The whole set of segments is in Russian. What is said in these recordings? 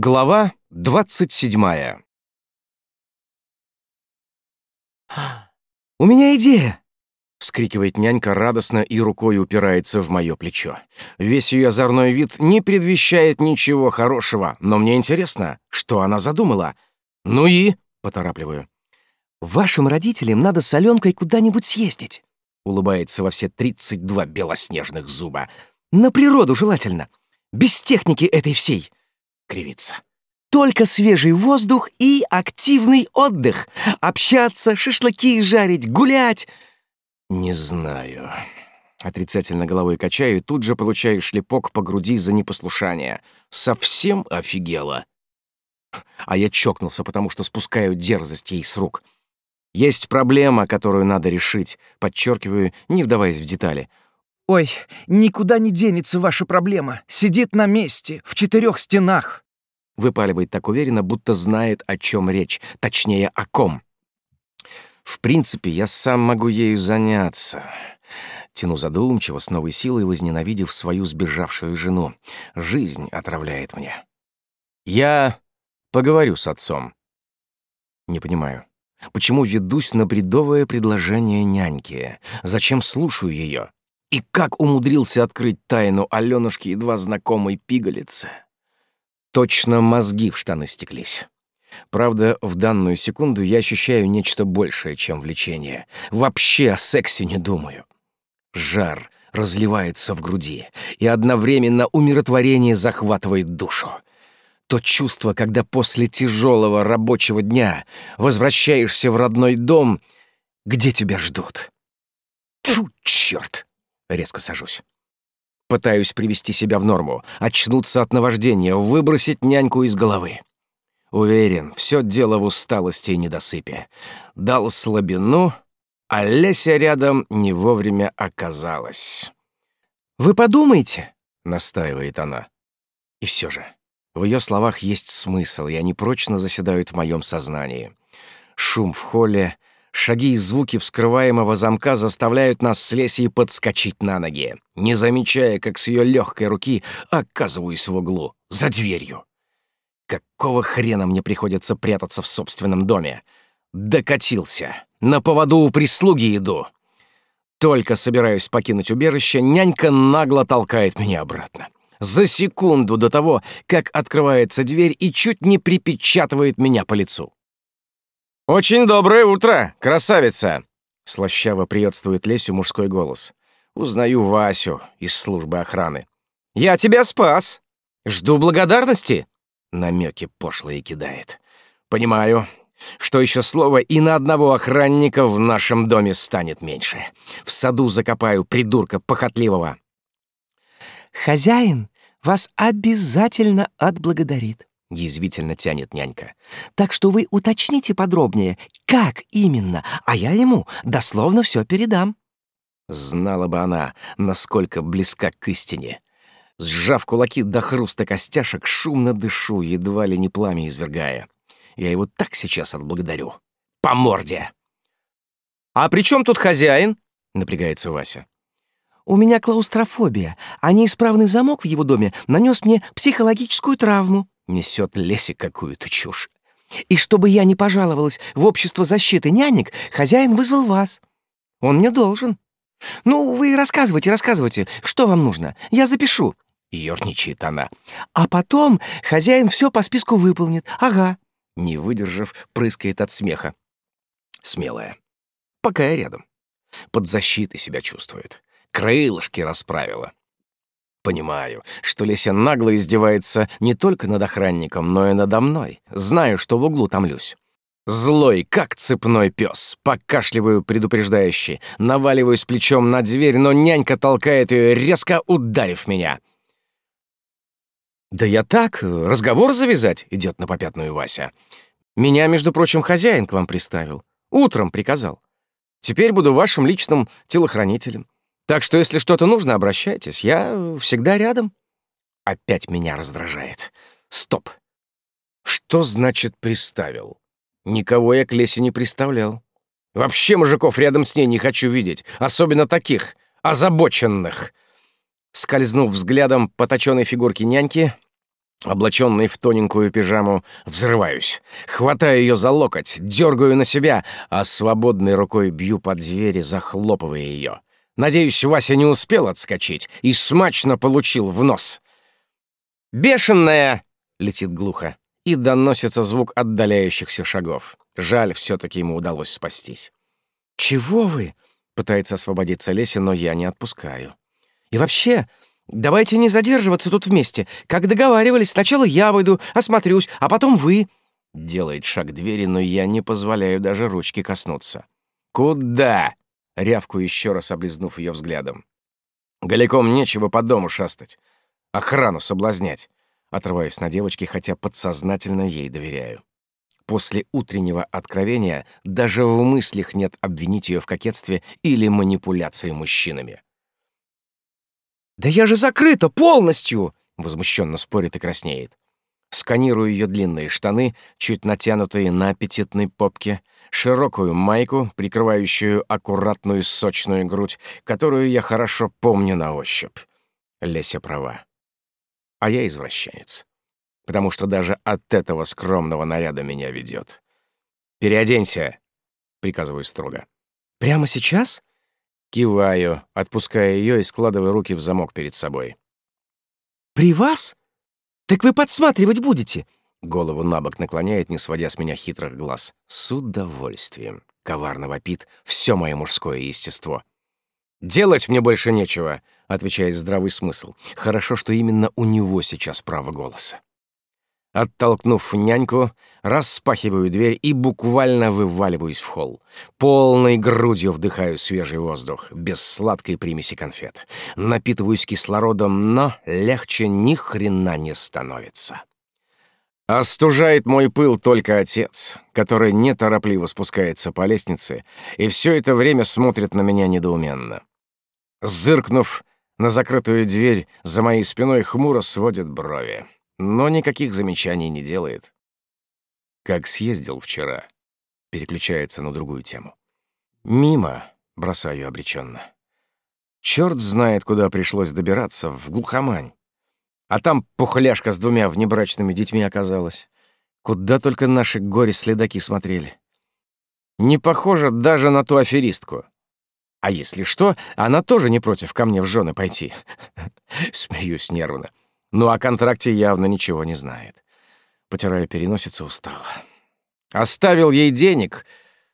Глава двадцать седьмая. «У меня идея!» — вскрикивает нянька радостно и рукой упирается в мое плечо. Весь ее озорной вид не предвещает ничего хорошего, но мне интересно, что она задумала. «Ну и?» — поторапливаю. «Вашим родителям надо с Аленкой куда-нибудь съездить», — улыбается во все тридцать два белоснежных зуба. «На природу желательно, без техники этой всей» кривится. Только свежий воздух и активный отдых. Общаться, шашлыки жарить, гулять. Не знаю. Отрицательно головой качаю и тут же получаю шлепок по груди за непослушание. Совсем офигела. А я чокнулся, потому что спускаю дерзость ей с рук. Есть проблема, которую надо решить, подчеркиваю, не вдаваясь в детали. «Ой, никуда не денется ваша проблема. Сидит на месте, в четырех стенах». Выпаливает так уверенно, будто знает, о чем речь, точнее, о ком. В принципе, я сам могу ею заняться. Тяну задумчиво, с новой силой возненавидев свою сбежавшую жену. Жизнь отравляет мне. Я поговорю с отцом. Не понимаю. Почему ведусь на бредовое предложение няньки? Зачем слушаю ее? И как умудрился открыть тайну Алёнушки едва знакомой пигалицы? Точно мозги в штаны стеклись. Правда, в данную секунду я ощущаю нечто большее, чем влечение. Вообще о сексе не думаю. Жар разливается в груди, и одновременно умиротворение захватывает душу. То чувство, когда после тяжелого рабочего дня возвращаешься в родной дом, где тебя ждут. Тьфу, черт! Резко сажусь. Пытаюсь привести себя в норму, очнуться от наваждения, выбросить няньку из головы. Уверен, все дело в усталости и недосыпе. Дал слабину, а Леся рядом не вовремя оказалась. «Вы подумайте», — настаивает она. И все же, в ее словах есть смысл, и они прочно заседают в моем сознании. Шум в холле, Шаги и звуки вскрываемого замка заставляют нас с Лесей подскочить на ноги, не замечая, как с ее легкой руки оказываюсь в углу, за дверью. Какого хрена мне приходится прятаться в собственном доме? Докатился. На поводу у прислуги иду. Только собираюсь покинуть убежище, нянька нагло толкает меня обратно. За секунду до того, как открывается дверь и чуть не припечатывает меня по лицу. «Очень доброе утро, красавица!» Слащаво приветствует Лесю мужской голос. Узнаю Васю из службы охраны. «Я тебя спас! Жду благодарности!» Намеки пошлые кидает. «Понимаю, что еще слово и на одного охранника в нашем доме станет меньше. В саду закопаю придурка похотливого». «Хозяин вас обязательно отблагодарит», — язвительно тянет нянька. «Так что вы уточните подробнее, как именно, а я ему дословно все передам». Знала бы она, насколько близка к истине. Сжав кулаки до хруста костяшек, шумно дышу, едва ли не пламя извергая. Я его так сейчас отблагодарю. По морде! «А при чем тут хозяин?» — напрягается Вася. «У меня клаустрофобия, а неисправный замок в его доме нанес мне психологическую травму», Несет Леся какую-то чушь. И чтобы я не пожаловалась в общество защиты нянек, хозяин вызвал вас. Он мне должен. Ну, вы рассказывайте, рассказывайте, что вам нужно. Я запишу. Ёрничает она. А потом хозяин все по списку выполнит. Ага. Не выдержав, прыскает от смеха. Смелая. Пока я рядом. Под защитой себя чувствует. Крылышки расправила. Понимаю, что Леся нагло издевается не только над охранником, но и надо мной. Знаю, что в углу томлюсь. Злой, как цепной пес. Покашливаю предупреждающе, наваливаюсь плечом на дверь, но нянька толкает ее, резко ударив меня. «Да я так, разговор завязать», — идет на попятную Вася. «Меня, между прочим, хозяин к вам приставил. Утром приказал. Теперь буду вашим личным телохранителем. Так что, если что-то нужно, обращайтесь. Я всегда рядом. Опять меня раздражает. Стоп. Что значит приставил? Никого я к Лесе не приставлял. Вообще мужиков рядом с ней не хочу видеть. Особенно таких, озабоченных. Скользнув взглядом по точенной фигурке няньки, Облаченный в тоненькую пижаму, взрываюсь. Хватаю ее за локоть, дергаю на себя, а свободной рукой бью по двери, захлопывая ее. Надеюсь, Вася не успел отскочить и смачно получил в нос. «Бешеная!» — летит глухо, и доносится звук отдаляющихся шагов. Жаль, все-таки ему удалось спастись. «Чего вы?» — пытается освободиться Леся, но я не отпускаю. «И вообще, Давайте не задерживаться тут вместе. Как договаривались, сначала я выйду, осмотрюсь, а потом вы...» Делает шаг к двери, но я не позволяю даже ручки коснуться. «Куда?» — рявку еще раз облизнув ее взглядом. «Голиком нечего по дому шастать. Охрану соблазнять». Отрываюсь на девочке, хотя подсознательно ей доверяю. После утреннего откровения даже в мыслях нет обвинить ее в кокетстве или манипуляции мужчинами. «Да я же закрыта полностью!» — возмущенно спорит и краснеет. Сканирую ее длинные штаны, чуть натянутые на аппетитной попке, широкую майку, прикрывающую аккуратную сочную грудь, которую я хорошо помню на ощупь. Леся права. А я извращенец. Потому что даже от этого скромного наряда меня ведет. «Переоденься!» — приказываю строго. «Прямо сейчас?» Киваю, отпуская ее и складывая руки в замок перед собой. «При вас? Так вы подсматривать будете?» Голову на бок наклоняет, не сводя с меня хитрых глаз. С удовольствием. Коварно вопит все мое мужское естество. «Делать мне больше нечего», — отвечает здравый смысл. «Хорошо, что именно у него сейчас право голоса». Оттолкнув няньку, распахиваю дверь и буквально вываливаюсь в холл. Полной грудью вдыхаю свежий воздух, без сладкой примеси конфет. Напитываюсь кислородом, но легче ни хрена не становится. Остужает мой пыл только отец, который неторопливо спускается по лестнице и все это время смотрит на меня недоуменно. Зыркнув на закрытую дверь, за моей спиной хмуро сводит брови но никаких замечаний не делает. Как съездил вчера. Переключается на другую тему. Мимо, бросаю обреченно. Черт знает, куда пришлось добираться, в глухомань. А там пухляшка с двумя внебрачными детьми оказалась. Куда только наши горе-следаки смотрели. Не похоже даже на ту аферистку. А если что, она тоже не против ко мне в жены пойти. Смеюсь нервно. Ну, о контракте явно ничего не знает. Потирая переносицу, устала. Оставил ей денег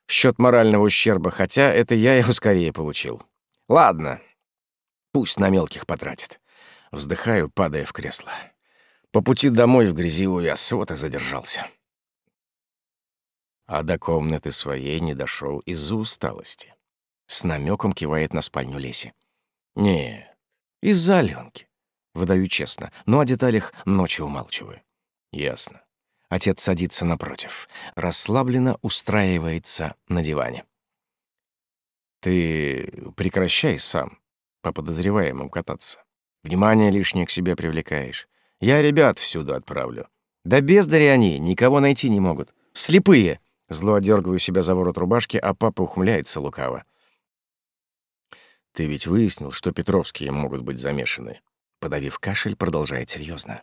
в счет морального ущерба, хотя это я его скорее получил. Ладно, пусть на мелких потратит. Вздыхаю, падая в кресло. По пути домой в грязи увяз, вот и задержался. А до комнаты своей не дошел из-за усталости. С намеком кивает на спальню Леси. Не, из-за Аленки. Выдаю честно, но о деталях ночью умалчиваю. Ясно. Отец садится напротив, расслабленно устраивается на диване. Ты прекращай сам по подозреваемым кататься. Внимание лишнее к себе привлекаешь. Я ребят всюду отправлю. Да бездари они, никого найти не могут. Слепые. Зло одергиваю себя за ворот рубашки, а папа ухмыляется лукаво. Ты ведь выяснил, что Петровские могут быть замешаны. Подавив кашель, продолжает серьезно.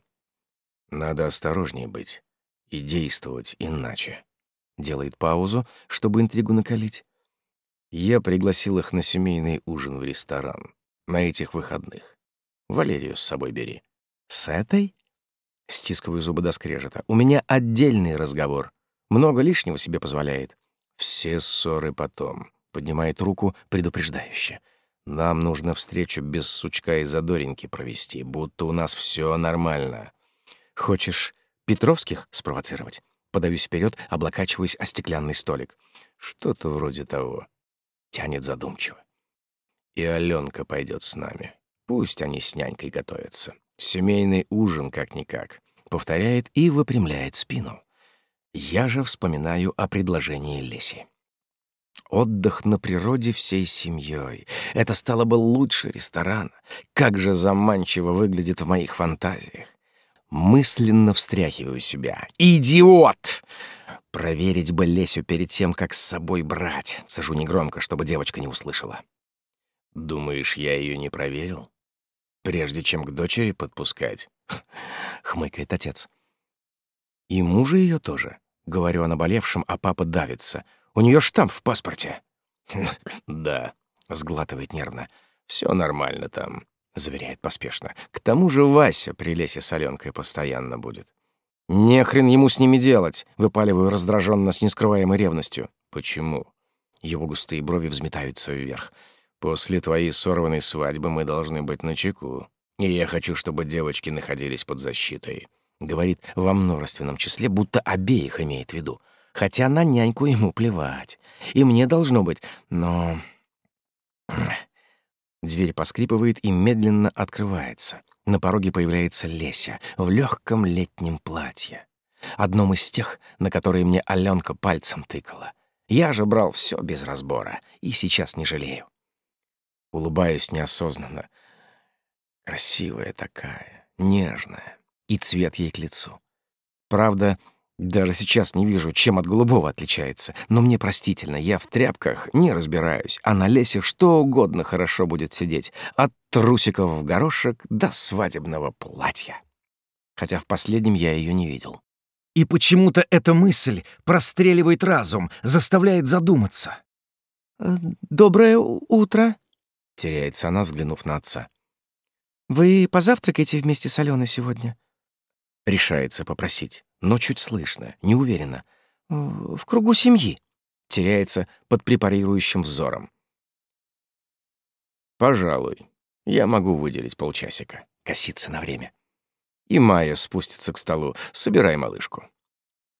Надо осторожнее быть и действовать иначе. Делает паузу, чтобы интригу накалить. Я пригласил их на семейный ужин в ресторан. На этих выходных. Валерию с собой бери. С этой? Стискиваю зубы до скрежета. У меня отдельный разговор. Много лишнего себе позволяет. Все ссоры потом. Поднимает руку предупреждающе. Нам нужно встречу без сучка и задоринки провести, будто у нас все нормально. Хочешь Петровских спровоцировать? Подаюсь вперед, облокачиваясь о стеклянный столик. Что-то вроде того. Тянет задумчиво. И Аленка пойдет с нами. Пусть они с нянькой готовятся. Семейный ужин как-никак. Повторяет и выпрямляет спину. Я же вспоминаю о предложении Леси. Отдых на природе всей семьей. Это стало бы лучше ресторана. Как же заманчиво выглядит в моих фантазиях. Мысленно встряхиваю себя. «Идиот!» Проверить бы Лесю перед тем, как с собой брать. Сажу негромко, чтобы девочка не услышала. «Думаешь, я ее не проверил?» прежде чем к дочери подпускать», — хмыкает отец. «И мужа ее тоже», — говорю о наболевшем, а папа давится. «У нее штамп в паспорте». «Да», — сглатывает нервно. Все нормально там», — заверяет поспешно. «К тому же Вася при лесе с Аленкой постоянно будет». «Не хрен ему с ними делать», — выпаливаю раздраженно с нескрываемой ревностью. «Почему?» Его густые брови взметаются вверх. После твоей сорванной свадьбы мы должны быть начеку. И я хочу, чтобы девочки находились под защитой. Говорит во множественном числе, будто обеих имеет в виду. Хотя на няньку ему плевать. И мне должно быть. Но... Дверь поскрипывает и медленно открывается. На пороге появляется Леся в легком летнем платье. Одном из тех, на которые мне Аленка пальцем тыкала. Я же брал все без разбора и сейчас не жалею. Улыбаюсь неосознанно. Красивая такая, нежная. И цвет ей к лицу. Правда, даже сейчас не вижу, чем от голубого отличается. Но мне простительно, я в тряпках не разбираюсь, а на лесе что угодно хорошо будет сидеть. От трусиков в горошек до свадебного платья. Хотя в последнем я ее не видел. И почему-то эта мысль простреливает разум, заставляет задуматься. «Э, «Доброе утро», Теряется она, взглянув на отца. «Вы позавтракаете вместе с Аленой сегодня?» Решается попросить, но чуть слышно, неуверенно. «В кругу семьи». Теряется под препарирующим взором. «Пожалуй, я могу выделить полчасика». Коситься на время. И Майя спустится к столу. «Собирай малышку».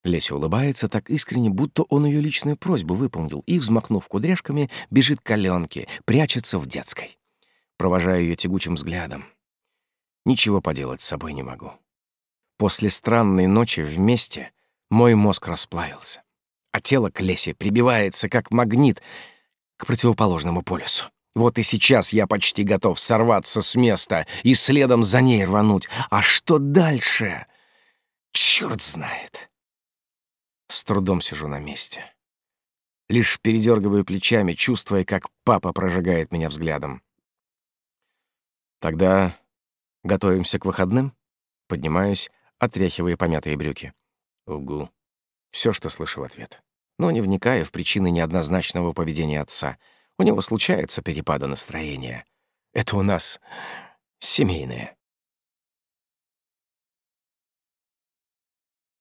Леся улыбается так искренне, будто он ее личную просьбу выполнил, и, взмахнув кудряшками, бежит к Аленке, прячется в детской. Провожаю ее тягучим взглядом. Ничего поделать с собой не могу. После странной ночи вместе мой мозг расплавился, а тело к Лесе прибивается, как магнит, к противоположному полюсу. Вот и сейчас я почти готов сорваться с места и следом за ней рвануть. А что дальше? Черт знает. С трудом сижу на месте. Лишь передергиваю плечами, чувствуя, как папа прожигает меня взглядом. Тогда готовимся к выходным? Поднимаюсь, отряхивая помятые брюки. Угу. Все, что слышу в ответ. Но не вникая в причины неоднозначного поведения отца. У него случаются перепады настроения. Это у нас семейное.